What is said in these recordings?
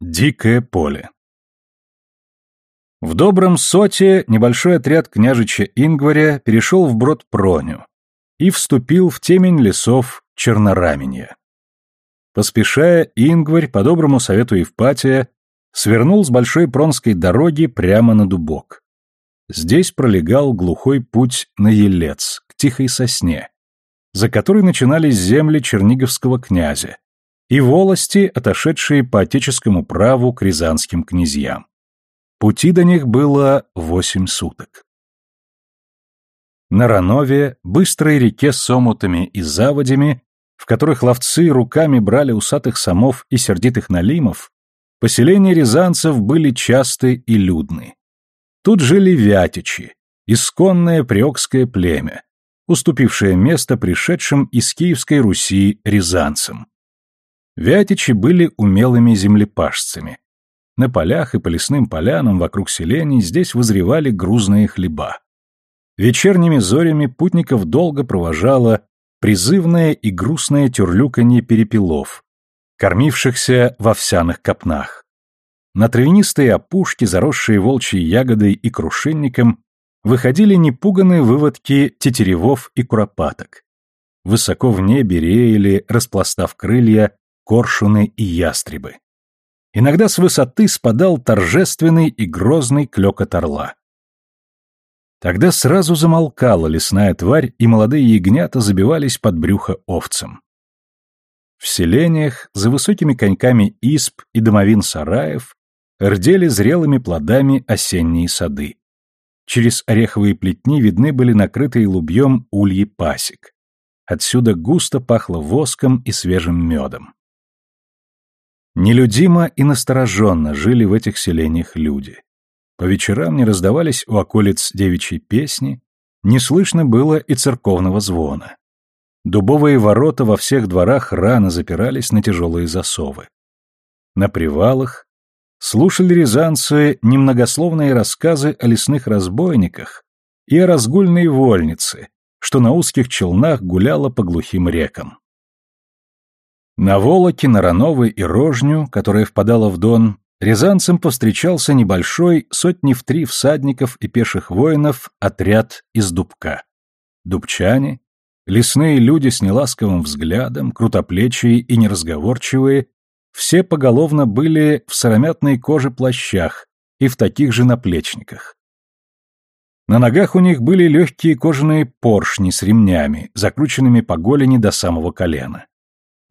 Дикое поле. В добром соте небольшой отряд княжича Ингваря перешел в брод Проню и вступил в темень лесов Чернораменья. Поспешая, Ингварь, по доброму совету Евпатия, свернул с большой пронской дороги прямо на Дубок. Здесь пролегал глухой путь на Елец, к тихой сосне, за которой начинались земли черниговского князя, и волости, отошедшие по отеческому праву к рязанским князьям. Пути до них было восемь суток. На Ранове, быстрой реке с омутами и заводями, в которых ловцы руками брали усатых самов и сердитых налимов, поселения рязанцев были часты и людны. Тут жили вятичи, исконное приокское племя, уступившее место пришедшим из Киевской Руси рязанцам. Вятичи были умелыми землепашцами. На полях и по лесным полянам вокруг селений здесь вызревали грузные хлеба. Вечерними зорями путников долго провожало призывное и грустное тюрлюканье перепелов, кормившихся в овсяных копнах. На травянистые опушки, заросшие волчьей ягодой и крушинником, выходили непуганные выводки тетеревов и куропаток. Высоко в небе реяли, распластав крылья, коршуны и ястребы. Иногда с высоты спадал торжественный и грозный клёкот орла. Тогда сразу замолкала лесная тварь, и молодые ягнята забивались под брюхо овцам. В селениях, за высокими коньками исп и домовин сараев, рдели зрелыми плодами осенние сады. Через ореховые плетни видны были накрытые лубьем ульи пасек. Отсюда густо пахло воском и свежим медом. Нелюдимо и настороженно жили в этих селениях люди. По вечерам не раздавались у околиц девичьи песни, не слышно было и церковного звона. Дубовые ворота во всех дворах рано запирались на тяжелые засовы. На привалах слушали рязанцы немногословные рассказы о лесных разбойниках и о разгульной вольнице, что на узких челнах гуляла по глухим рекам. На Волоке, на Рановы и Рожню, которая впадала в Дон, рязанцам повстречался небольшой, сотни в три всадников и пеших воинов, отряд из Дубка. Дубчане, лесные люди с неласковым взглядом, крутоплечие и неразговорчивые, все поголовно были в сыромятной коже плащах и в таких же наплечниках. На ногах у них были легкие кожаные поршни с ремнями, закрученными по голени до самого колена.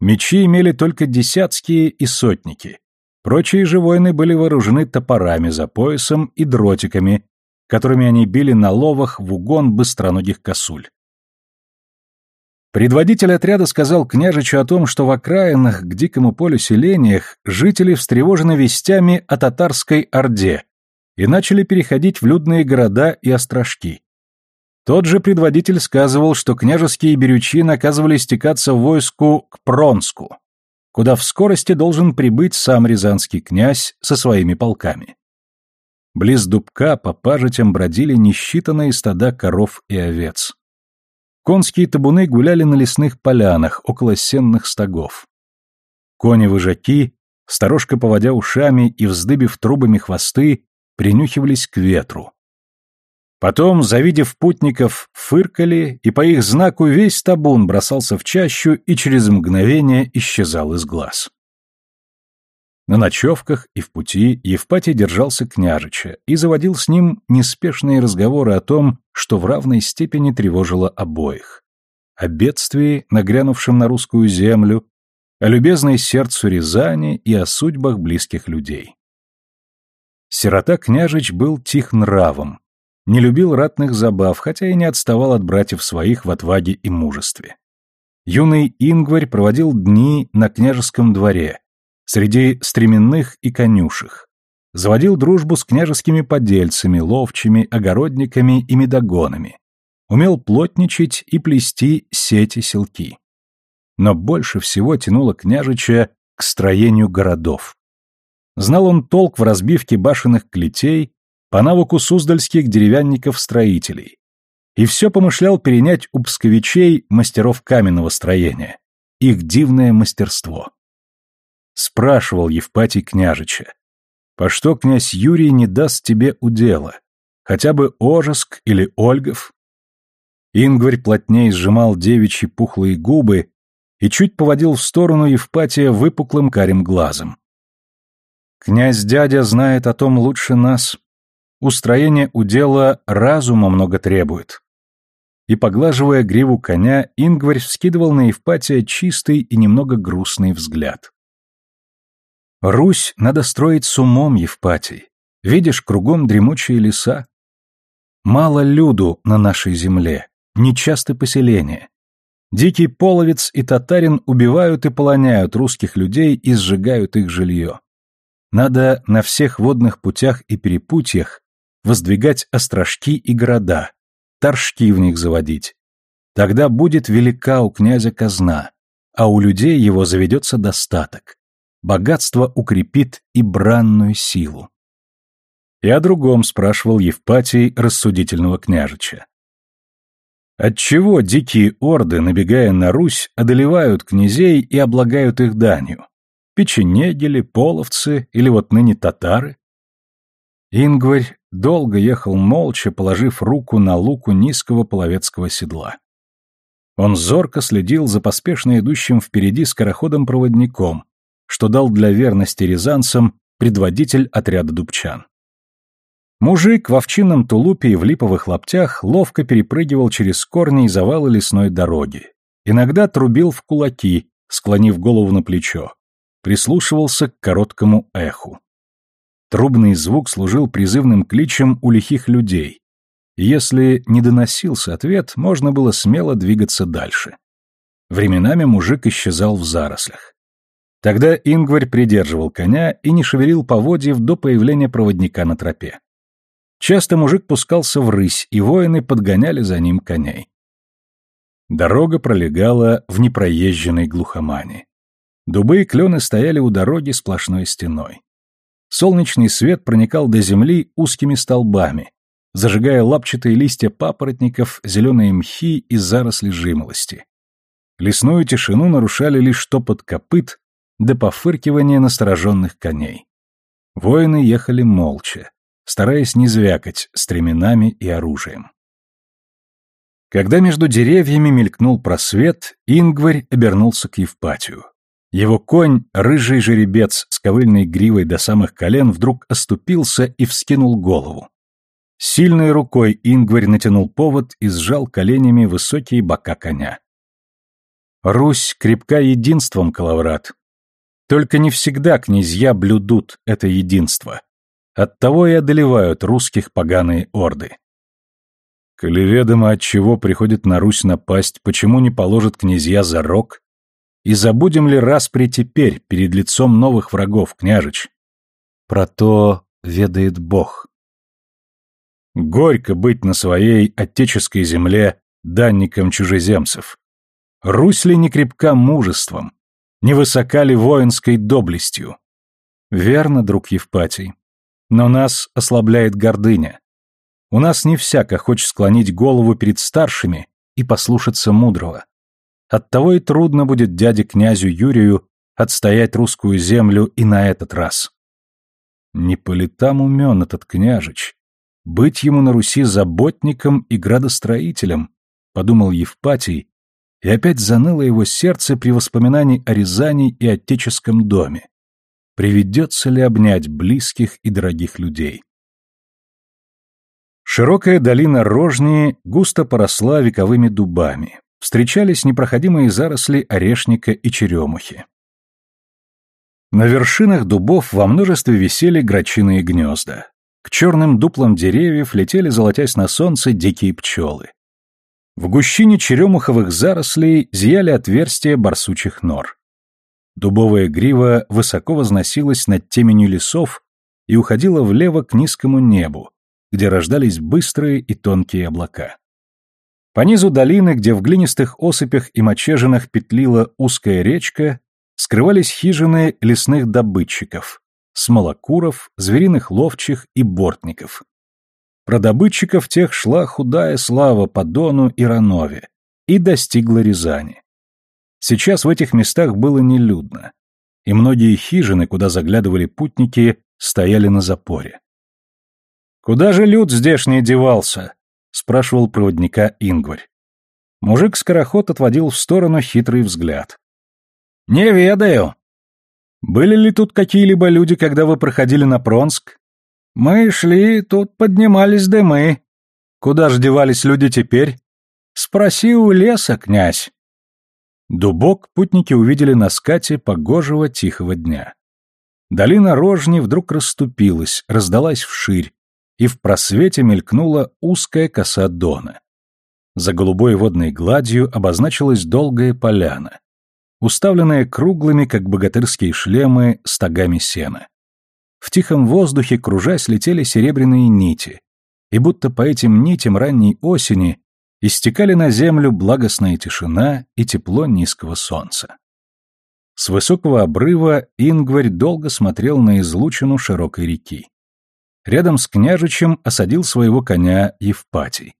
Мечи имели только десятские и сотники. Прочие же воины были вооружены топорами за поясом и дротиками, которыми они били на ловах в угон быстроногих косуль. Предводитель отряда сказал княжичу о том, что в окраинах к дикому полю селениях жители встревожены вестями о татарской орде и начали переходить в людные города и острожки. Тот же предводитель сказывал, что княжеские берючи наказывали стекаться войску к Пронску, куда в скорости должен прибыть сам рязанский князь со своими полками. Близ Дубка по пажитям бродили несчитанные стада коров и овец. Конские табуны гуляли на лесных полянах около сенных стогов. Кони-выжаки, сторожка поводя ушами и вздыбив трубами хвосты, принюхивались к ветру, Потом, завидев путников, фыркали, и по их знаку весь табун бросался в чащу и через мгновение исчезал из глаз. На ночевках и в пути Евпатий держался княжича и заводил с ним неспешные разговоры о том, что в равной степени тревожило обоих. О бедствии, нагрянувшем на русскую землю, о любезной сердцу Рязани и о судьбах близких людей. Сирота княжич был тих нравом, не любил ратных забав, хотя и не отставал от братьев своих в отваге и мужестве. Юный Ингварь проводил дни на княжеском дворе, среди стременных и конюшек. Заводил дружбу с княжескими подельцами, ловчими, огородниками и медогонами. Умел плотничать и плести сети-селки. Но больше всего тянуло княжича к строению городов. Знал он толк в разбивке башенных клетей по навыку суздальских деревянников-строителей, и все помышлял перенять у псковичей мастеров каменного строения, их дивное мастерство. спрашивал Евпатий княжича, по что князь Юрий не даст тебе удела, хотя бы Ожеск или Ольгов? Ингварь плотнее сжимал девичьи пухлые губы и чуть поводил в сторону Евпатия выпуклым карим глазом. «Князь-дядя знает о том лучше нас. Устроение удела разума много требует». И, поглаживая гриву коня, Ингварь вскидывал на Евпатия чистый и немного грустный взгляд. «Русь надо строить с умом, Евпатий. Видишь, кругом дремучие леса. Мало люду на нашей земле, нечасты поселения. Дикий половец и татарин убивают и полоняют русских людей и сжигают их жилье. Надо на всех водных путях и перепутьях воздвигать острожки и города, торжки в них заводить. Тогда будет велика у князя казна, а у людей его заведется достаток. Богатство укрепит и бранную силу. И о другом спрашивал Евпатий рассудительного княжича. Отчего дикие орды, набегая на Русь, одолевают князей и облагают их данью? Печенегели, половцы или вот ныне татары? Ингварь долго ехал молча, положив руку на луку низкого половецкого седла. Он зорко следил за поспешно идущим впереди скороходом-проводником, что дал для верности рязанцам предводитель отряда дубчан. Мужик в овчинном тулупе и в липовых лаптях ловко перепрыгивал через корни и завалы лесной дороги. Иногда трубил в кулаки, склонив голову на плечо. Прислушивался к короткому эху. Трубный звук служил призывным кличем у лихих людей. Если не доносился ответ, можно было смело двигаться дальше. Временами мужик исчезал в зарослях. Тогда Ингварь придерживал коня и не шевелил поводьев до появления проводника на тропе. Часто мужик пускался в рысь, и воины подгоняли за ним коней. Дорога пролегала в непроезженной глухомане. Дубы и клены стояли у дороги сплошной стеной. Солнечный свет проникал до земли узкими столбами, зажигая лапчатые листья папоротников, зеленые мхи и заросли жимолости. Лесную тишину нарушали лишь топот копыт да пофыркивание настороженных коней. Воины ехали молча стараясь не звякать стременами и оружием. Когда между деревьями мелькнул просвет, Ингварь обернулся к Евпатию. Его конь, рыжий жеребец с ковыльной гривой до самых колен, вдруг оступился и вскинул голову. Сильной рукой Ингварь натянул повод и сжал коленями высокие бока коня. Русь крепка единством, Калаврат. Только не всегда князья блюдут это единство. Оттого и одолевают русских поганые орды. Коли ведомо, от чего приходит на Русь напасть, почему не положат князья за рог? И забудем ли распри теперь, перед лицом новых врагов, княжич? Про то ведает Бог. Горько быть на своей отеческой земле данником чужеземцев. Русь ли не крепка мужеством? Не высока ли воинской доблестью? Верно, друг Евпатий. Но нас ослабляет гордыня. У нас не всяко хочет склонить голову перед старшими и послушаться мудрого. Оттого и трудно будет дяде князю Юрию отстоять русскую землю и на этот раз. Не по летам умен этот княжич. Быть ему на Руси заботником и градостроителем, подумал Евпатий, и опять заныло его сердце при воспоминании о Рязани и отеческом доме приведется ли обнять близких и дорогих людей. Широкая долина Рожни густо поросла вековыми дубами. Встречались непроходимые заросли орешника и черемухи. На вершинах дубов во множестве висели грачиные гнезда. К черным дуплам деревьев летели, золотясь на солнце, дикие пчелы. В гущине черемуховых зарослей зияли отверстия барсучих нор. Дубовая грива высоко возносилась над теменью лесов и уходила влево к низкому небу, где рождались быстрые и тонкие облака. По низу долины, где в глинистых осыпях и мочежинах петлила узкая речка, скрывались хижины лесных добытчиков, смолокуров, звериных ловчих и бортников. Про добытчиков тех шла худая слава по Дону и Ранове и достигла Рязани. Сейчас в этих местах было нелюдно. и многие хижины, куда заглядывали путники, стояли на запоре. «Куда же люд здешний девался?» — спрашивал проводника Ингварь. Мужик-скороход отводил в сторону хитрый взгляд. «Не ведаю. Были ли тут какие-либо люди, когда вы проходили на Пронск?» «Мы шли, тут поднимались дымы. Куда ж девались люди теперь?» «Спроси у леса, князь». Дубок путники увидели на скате погожего тихого дня. Долина Рожни вдруг расступилась, раздалась вширь, и в просвете мелькнула узкая коса Дона. За голубой водной гладью обозначилась долгая поляна, уставленная круглыми, как богатырские шлемы, стогами сена. В тихом воздухе, кружась, летели серебряные нити, и будто по этим нитям ранней осени истекали на землю благостная тишина и тепло низкого солнца. С высокого обрыва Ингварь долго смотрел на излучину широкой реки. Рядом с княжичем осадил своего коня Евпатий.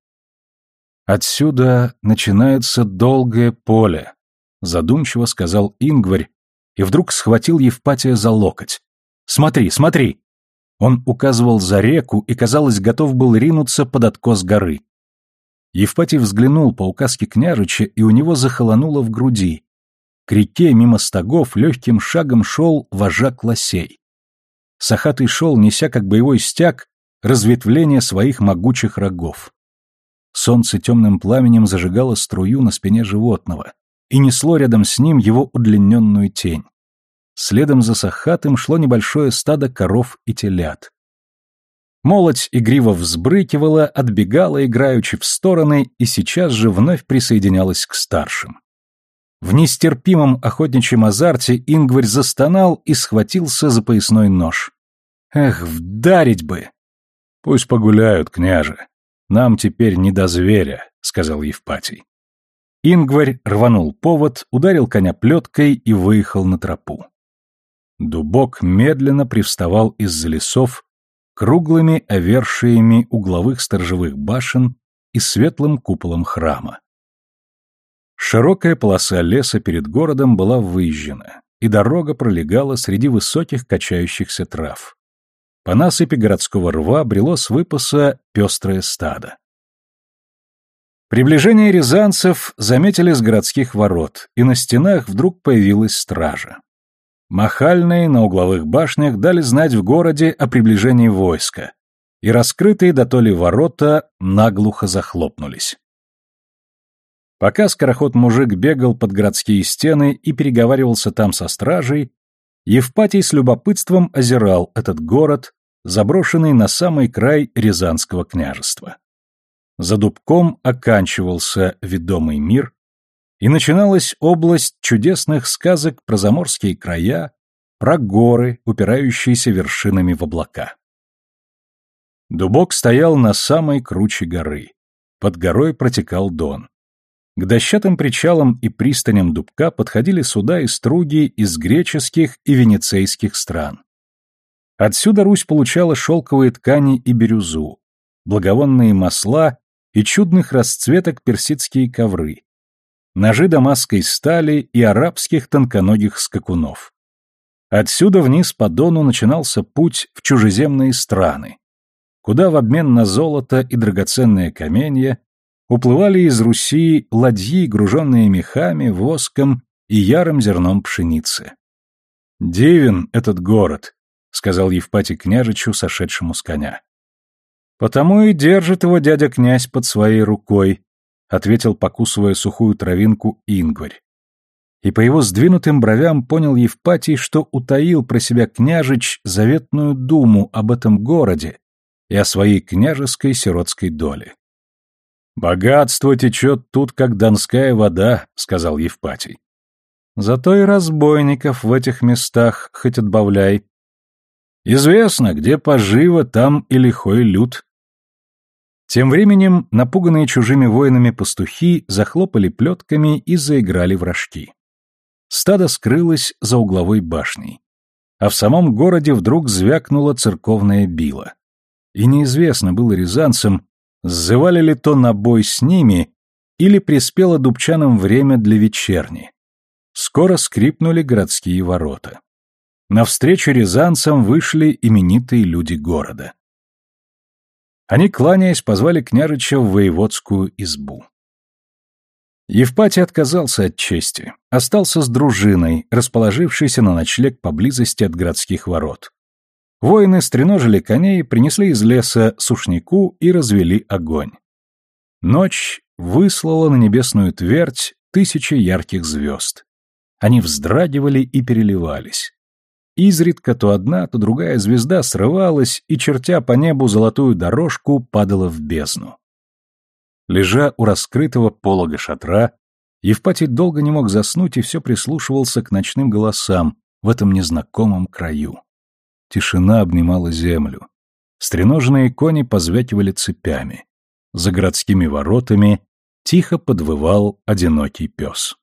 «Отсюда начинается долгое поле», — задумчиво сказал Ингварь, и вдруг схватил Евпатия за локоть. «Смотри, смотри!» Он указывал за реку и, казалось, готов был ринуться под откос горы. Евпатий взглянул по указке княжича, и у него захолонуло в груди. К реке мимо стогов легким шагом шел вожак лосей. Сахатый шел, неся как боевой стяг разветвление своих могучих рогов. Солнце темным пламенем зажигало струю на спине животного и несло рядом с ним его удлиненную тень. Следом за Сахатым шло небольшое стадо коров и телят. Молодь игриво взбрыкивала, отбегала играючи в стороны и сейчас же вновь присоединялась к старшим. В нестерпимом охотничьем азарте Ингварь застонал и схватился за поясной нож. Эх, вдарить бы! Пусть погуляют, княже. Нам теперь не до зверя, сказал Евпатий. Ингварь рванул повод, ударил коня плеткой и выехал на тропу. Дубок медленно привставал из-за лесов, круглыми овершиями угловых сторожевых башен и светлым куполом храма. Широкая полоса леса перед городом была выезжена, и дорога пролегала среди высоких качающихся трав. По насыпи городского рва брело с выпаса пестрое стадо. Приближение рязанцев заметили с городских ворот, и на стенах вдруг появилась стража. Махальные на угловых башнях дали знать в городе о приближении войска, и раскрытые до то ли ворота наглухо захлопнулись. Пока скороход-мужик бегал под городские стены и переговаривался там со стражей, Евпатий с любопытством озирал этот город, заброшенный на самый край Рязанского княжества. За дубком оканчивался ведомый мир, и начиналась область чудесных сказок про заморские края, про горы, упирающиеся вершинами в облака. Дубок стоял на самой круче горы. Под горой протекал Дон. К дощатым причалам и пристаням Дубка подходили суда и струги из греческих и венецейских стран. Отсюда Русь получала шелковые ткани и бирюзу, благовонные масла и чудных расцветок персидские ковры, ножи дамасской стали и арабских тонконогих скакунов. Отсюда вниз по Дону начинался путь в чужеземные страны, куда в обмен на золото и драгоценные каменья уплывали из Руси ладьи, груженные мехами, воском и ярым зерном пшеницы. «Дивен этот город», — сказал Евпатий княжичу, сошедшему с коня. «Потому и держит его дядя-князь под своей рукой», ответил, покусывая сухую травинку Ингварь. И по его сдвинутым бровям понял Евпатий, что утаил про себя княжич заветную думу об этом городе и о своей княжеской сиротской доле. «Богатство течет тут, как донская вода», — сказал Евпатий. «Зато и разбойников в этих местах хоть отбавляй. Известно, где поживо, там и лихой люд», тем временем напуганные чужими воинами пастухи захлопали плетками и заиграли в рожки. Стадо скрылось за угловой башней. А в самом городе вдруг звякнула церковная била. И неизвестно было рязанцам, сзывали ли то на бой с ними или приспело дубчанам время для вечерни. Скоро скрипнули городские ворота. Навстречу рязанцам вышли именитые люди города. Они, кланяясь, позвали княжича в воеводскую избу. Евпатий отказался от чести, остался с дружиной, расположившейся на ночлег поблизости от городских ворот. Воины стреножили коней, принесли из леса сушняку и развели огонь. Ночь выслала на небесную твердь тысячи ярких звезд. Они вздрагивали и переливались. Изредка то одна, то другая звезда срывалась и, чертя по небу золотую дорожку, падала в бездну. Лежа у раскрытого полога шатра, Евпатий долго не мог заснуть и все прислушивался к ночным голосам в этом незнакомом краю. Тишина обнимала землю. Стреноженные кони позвякивали цепями. За городскими воротами тихо подвывал одинокий пес.